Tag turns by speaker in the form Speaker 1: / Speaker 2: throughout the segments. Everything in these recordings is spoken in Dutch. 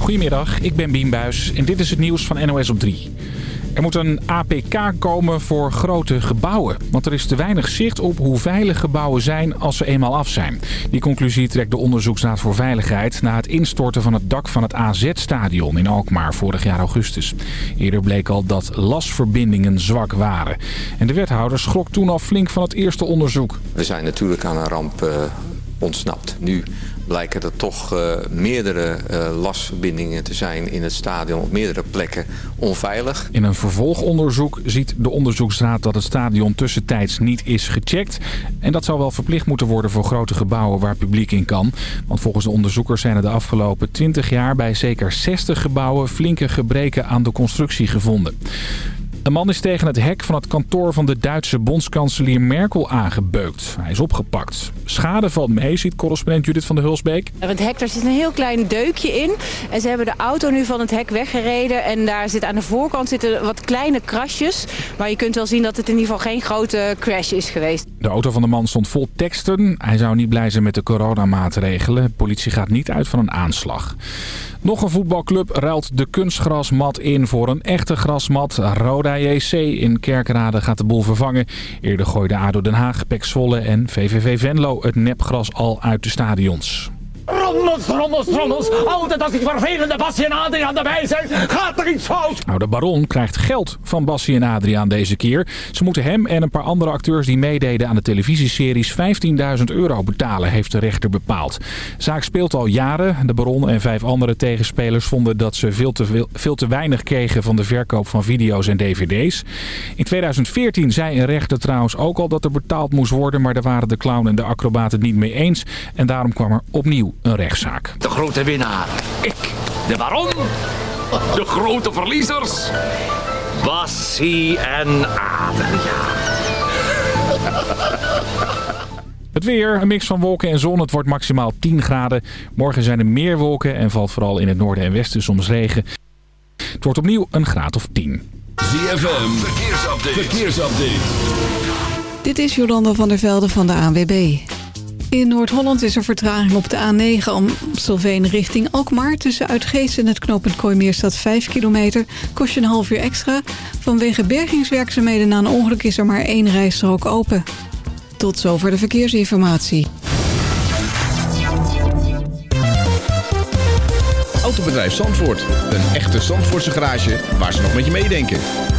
Speaker 1: Goedemiddag, ik ben Bien Buis en dit is het nieuws van NOS op 3. Er moet een APK komen voor grote gebouwen. Want er is te weinig zicht op hoe veilig gebouwen zijn als ze eenmaal af zijn. Die conclusie trekt de Onderzoeksraad voor Veiligheid... na het instorten van het dak van het AZ-stadion in Alkmaar vorig jaar augustus. Eerder bleek al dat lasverbindingen zwak waren. En de wethouder schrok toen al flink van het eerste onderzoek.
Speaker 2: We zijn natuurlijk aan een ramp uh, ontsnapt. Nu blijken er toch uh, meerdere uh, lasverbindingen te zijn in het stadion op meerdere plekken onveilig.
Speaker 1: In een vervolgonderzoek ziet de onderzoeksraad dat het stadion tussentijds niet is gecheckt. En dat zou wel verplicht moeten worden voor grote gebouwen waar publiek in kan. Want volgens de onderzoekers zijn er de afgelopen 20 jaar bij zeker 60 gebouwen flinke gebreken aan de constructie gevonden. Een man is tegen het hek van het kantoor van de Duitse bondskanselier Merkel aangebeukt. Hij is opgepakt. Schade valt mee, ziet correspondent Judith van der Hulsbeek.
Speaker 3: Het hek, daar zit een heel klein deukje in. En ze hebben de auto nu van het hek weggereden. En daar zit aan de voorkant zitten wat kleine krasjes. Maar je kunt wel zien dat het in ieder geval geen grote crash is geweest.
Speaker 1: De auto van de man stond vol teksten. Hij zou niet blij zijn met de coronamaatregelen. De politie gaat niet uit van een aanslag. Nog een voetbalclub ruilt de kunstgrasmat in voor een echte grasmat. Roda JC in Kerkrade gaat de boel vervangen. Eerder gooide ADO Den Haag, Pek Zwolle en VVV Venlo het nepgras al uit de stadions.
Speaker 4: Rommels, rommels, rommels. Altijd als die vervelende Bassie en Adriaan erbij zijn, gaat er iets fout.
Speaker 1: Nou, de baron krijgt geld van Bassie en Adriaan deze keer. Ze moeten hem en een paar andere acteurs die meededen aan de televisieseries 15.000 euro betalen, heeft de rechter bepaald. Zaak speelt al jaren. De baron en vijf andere tegenspelers vonden dat ze veel te, veel te weinig kregen van de verkoop van video's en dvd's. In 2014 zei een rechter trouwens ook al dat er betaald moest worden, maar daar waren de clown en de acrobaten niet mee eens. En daarom kwam er opnieuw een rechtszaak.
Speaker 4: De grote winnaar, ik, de baron. De grote verliezers, Bassie en Adriaan.
Speaker 1: Het weer, een mix van wolken en zon. Het wordt maximaal 10 graden. Morgen zijn er meer wolken en valt vooral in het noorden en westen soms regen. Het wordt opnieuw een graad of 10.
Speaker 5: ZFM, verkeersupdate. verkeersupdate.
Speaker 6: Dit is Jolanda van der Velde van de ANWB. In Noord-Holland is er vertraging op de A9 Amstelveen richting Alkmaar. Tussen Uitgeest en het knooppunt Kooimeer staat 5 kilometer. Kost je een half uur extra. Vanwege bergingswerkzaamheden na een ongeluk is er maar één rijstrook open. Tot zover de verkeersinformatie.
Speaker 7: Autobedrijf Zandvoort. Een echte Zandvoortse garage waar ze nog met je meedenken.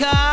Speaker 8: car.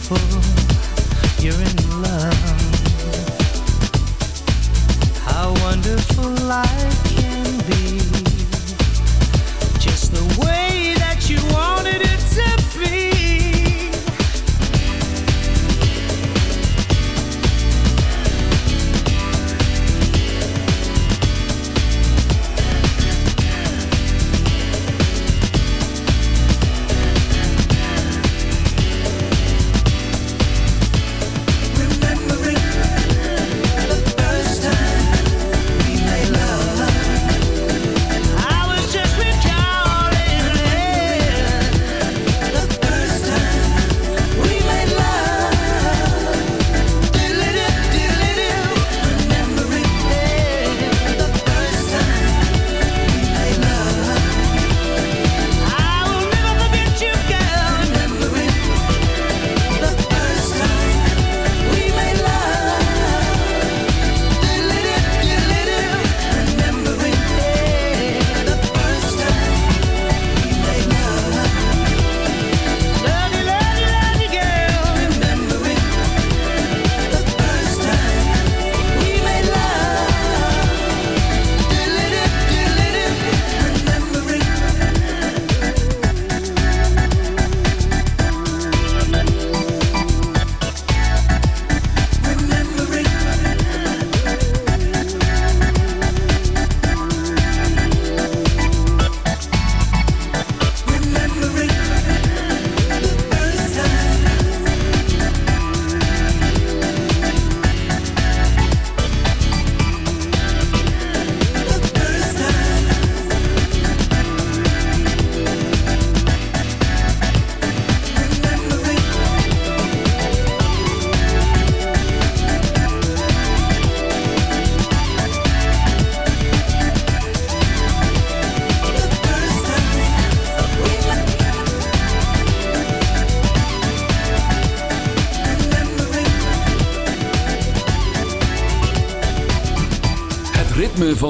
Speaker 8: beautiful. You're in
Speaker 9: love.
Speaker 10: How
Speaker 11: wonderful life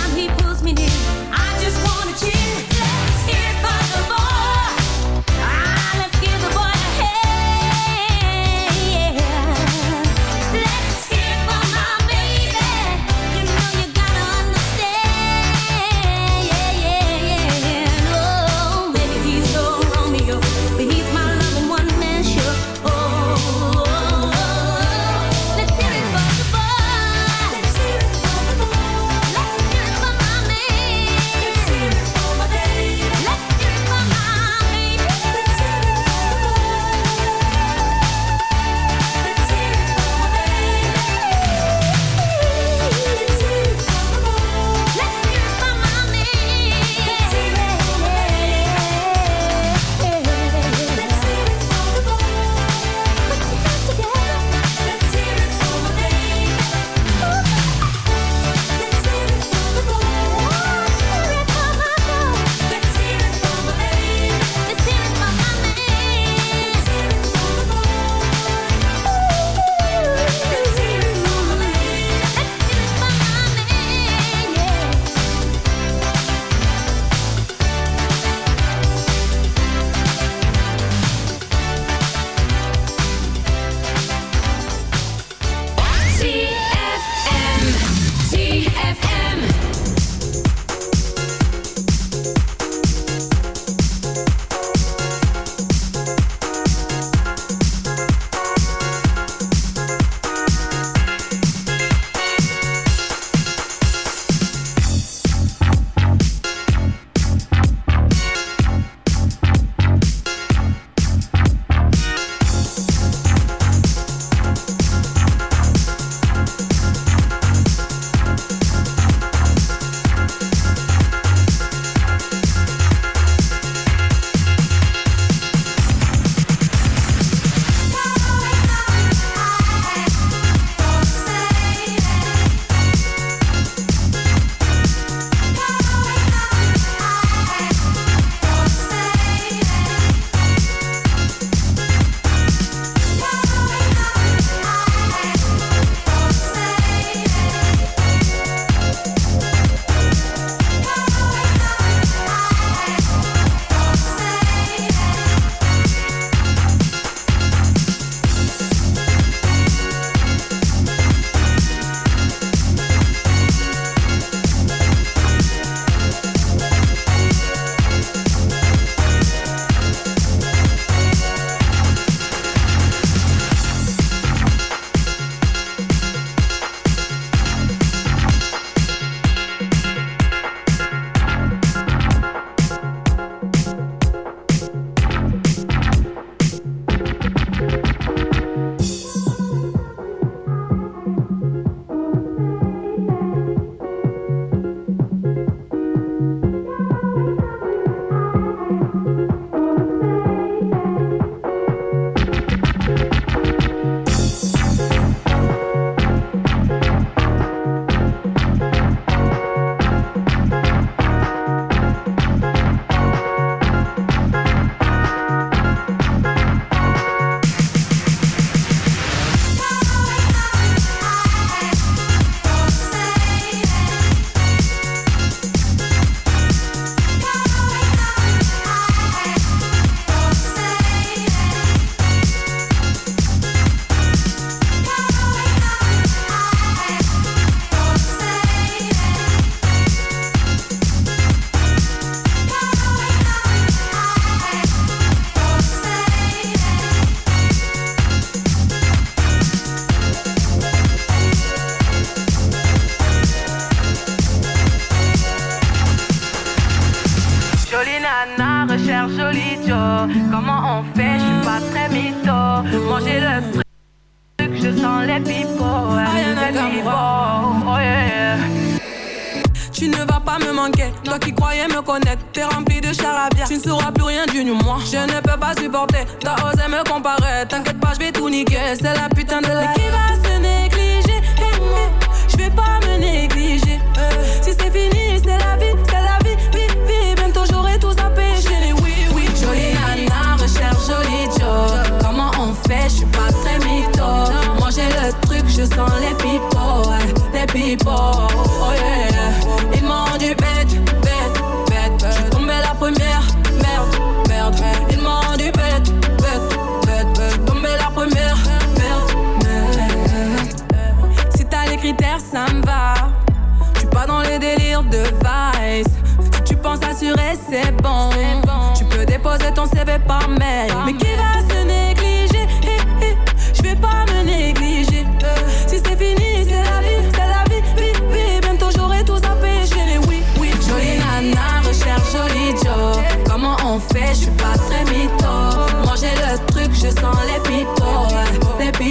Speaker 11: time he pulls me near, I just
Speaker 12: wanna cheer.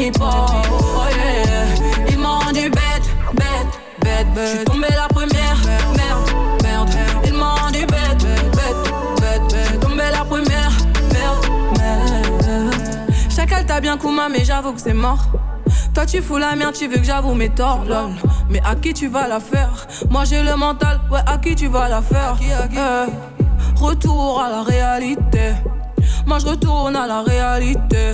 Speaker 12: finis pas. Oh
Speaker 8: rendu bête, bête, bête, bête. J'suis tombé la première, merde, merde. Il m'ont rendu bête, bête, bête, bête. J'suis tombé la première, merde, merde. Chacal t'a bien Kuma, mais j'avoue que c'est mort. Toi tu fous la merde, tu veux que j'avoue mes torts, lol. Mais à qui tu vas la faire? Moi j'ai le mental, ouais, à qui tu vas la faire? Eh, retour à la réalité. Moi je retourne à la réalité.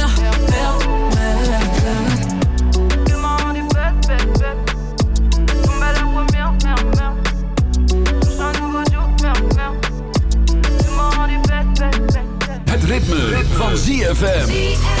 Speaker 13: ritme, van ZFM.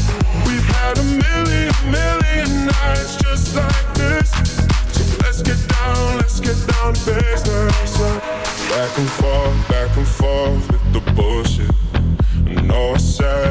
Speaker 14: We've had a million, million nights just like this. So let's get down, let's get down to business. Back and forth, back and forth with the bullshit. I know I said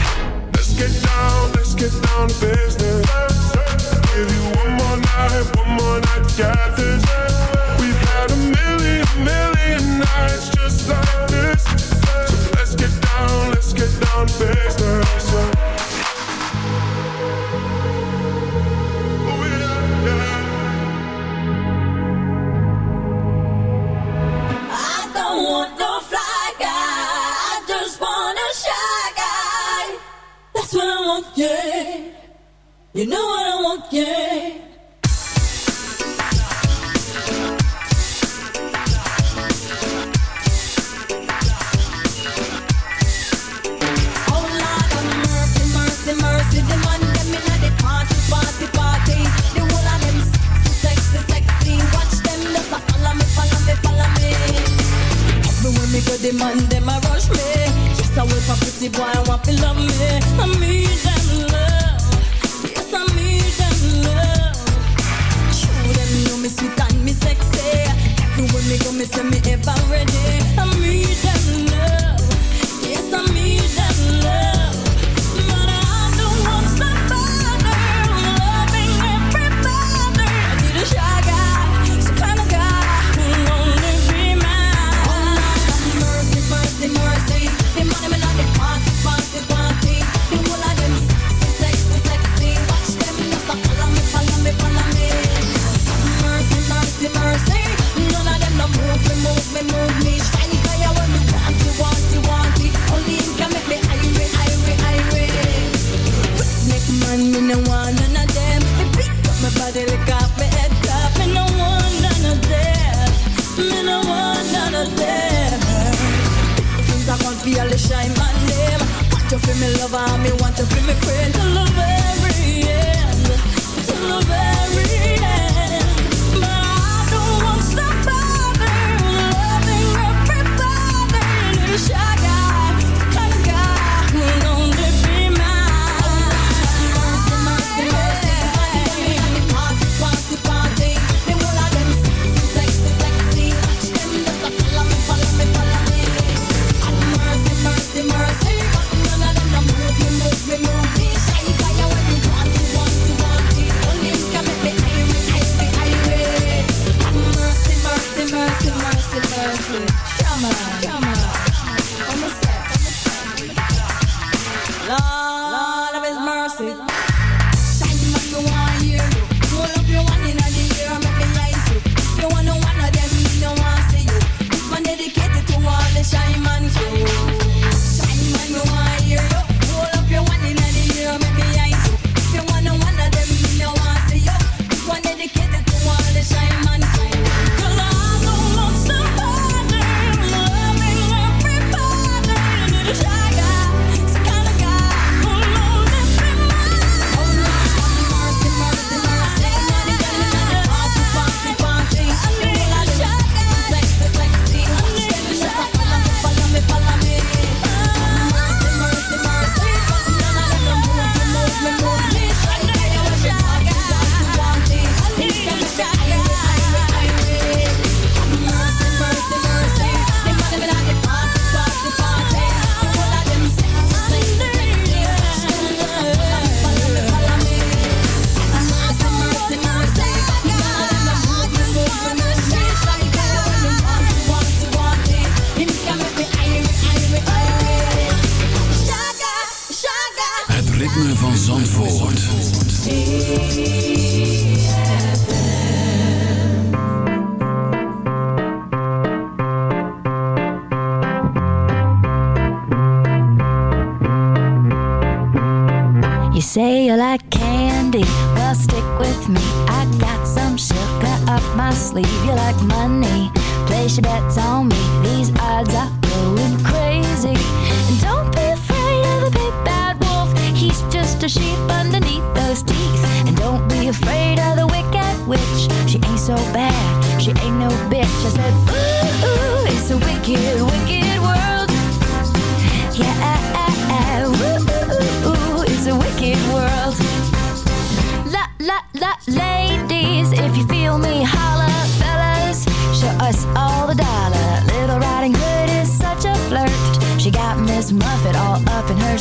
Speaker 14: Get down, let's get down, let's get down to business.
Speaker 9: Follow me. Everywhere me go, the man them a rush me. Yes, I wait for pretty boy, I want to love me. I need me go, me say me ever ready.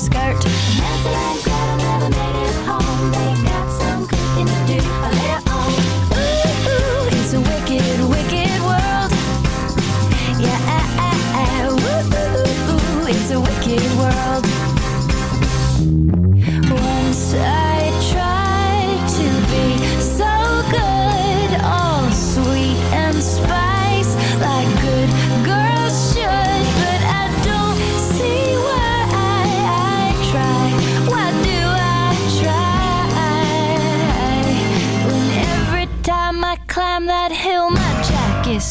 Speaker 13: skirt.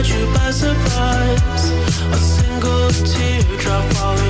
Speaker 13: caught you by surprise. A
Speaker 15: single teardrop falling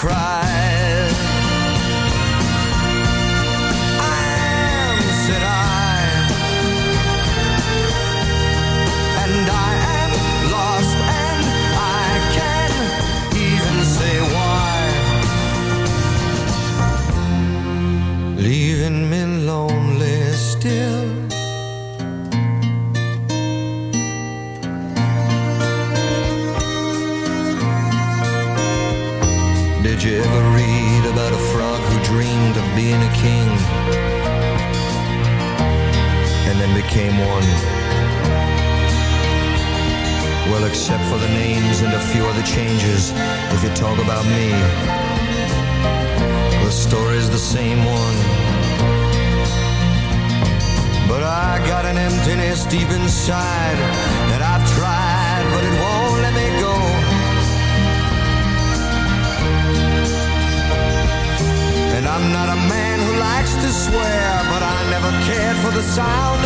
Speaker 15: cry. King and then became one? Well, except for the names and a few other changes, if you talk about me, the story's the same one. But I got an emptiness deep inside
Speaker 5: south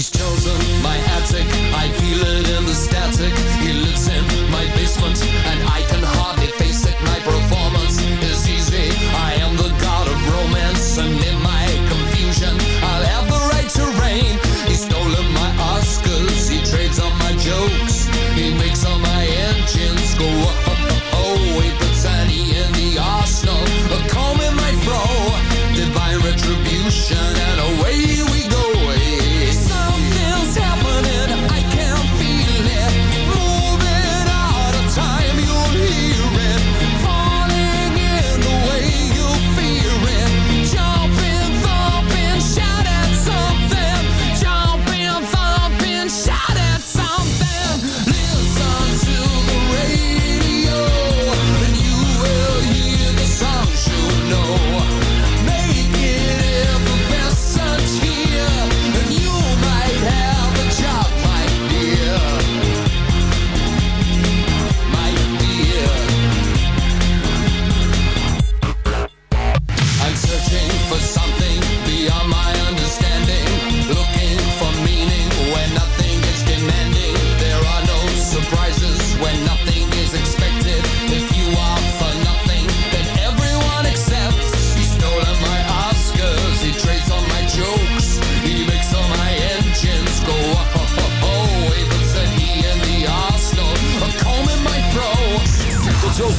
Speaker 10: He's chosen my attic. I feel it in the static. He lives in my basement, and I can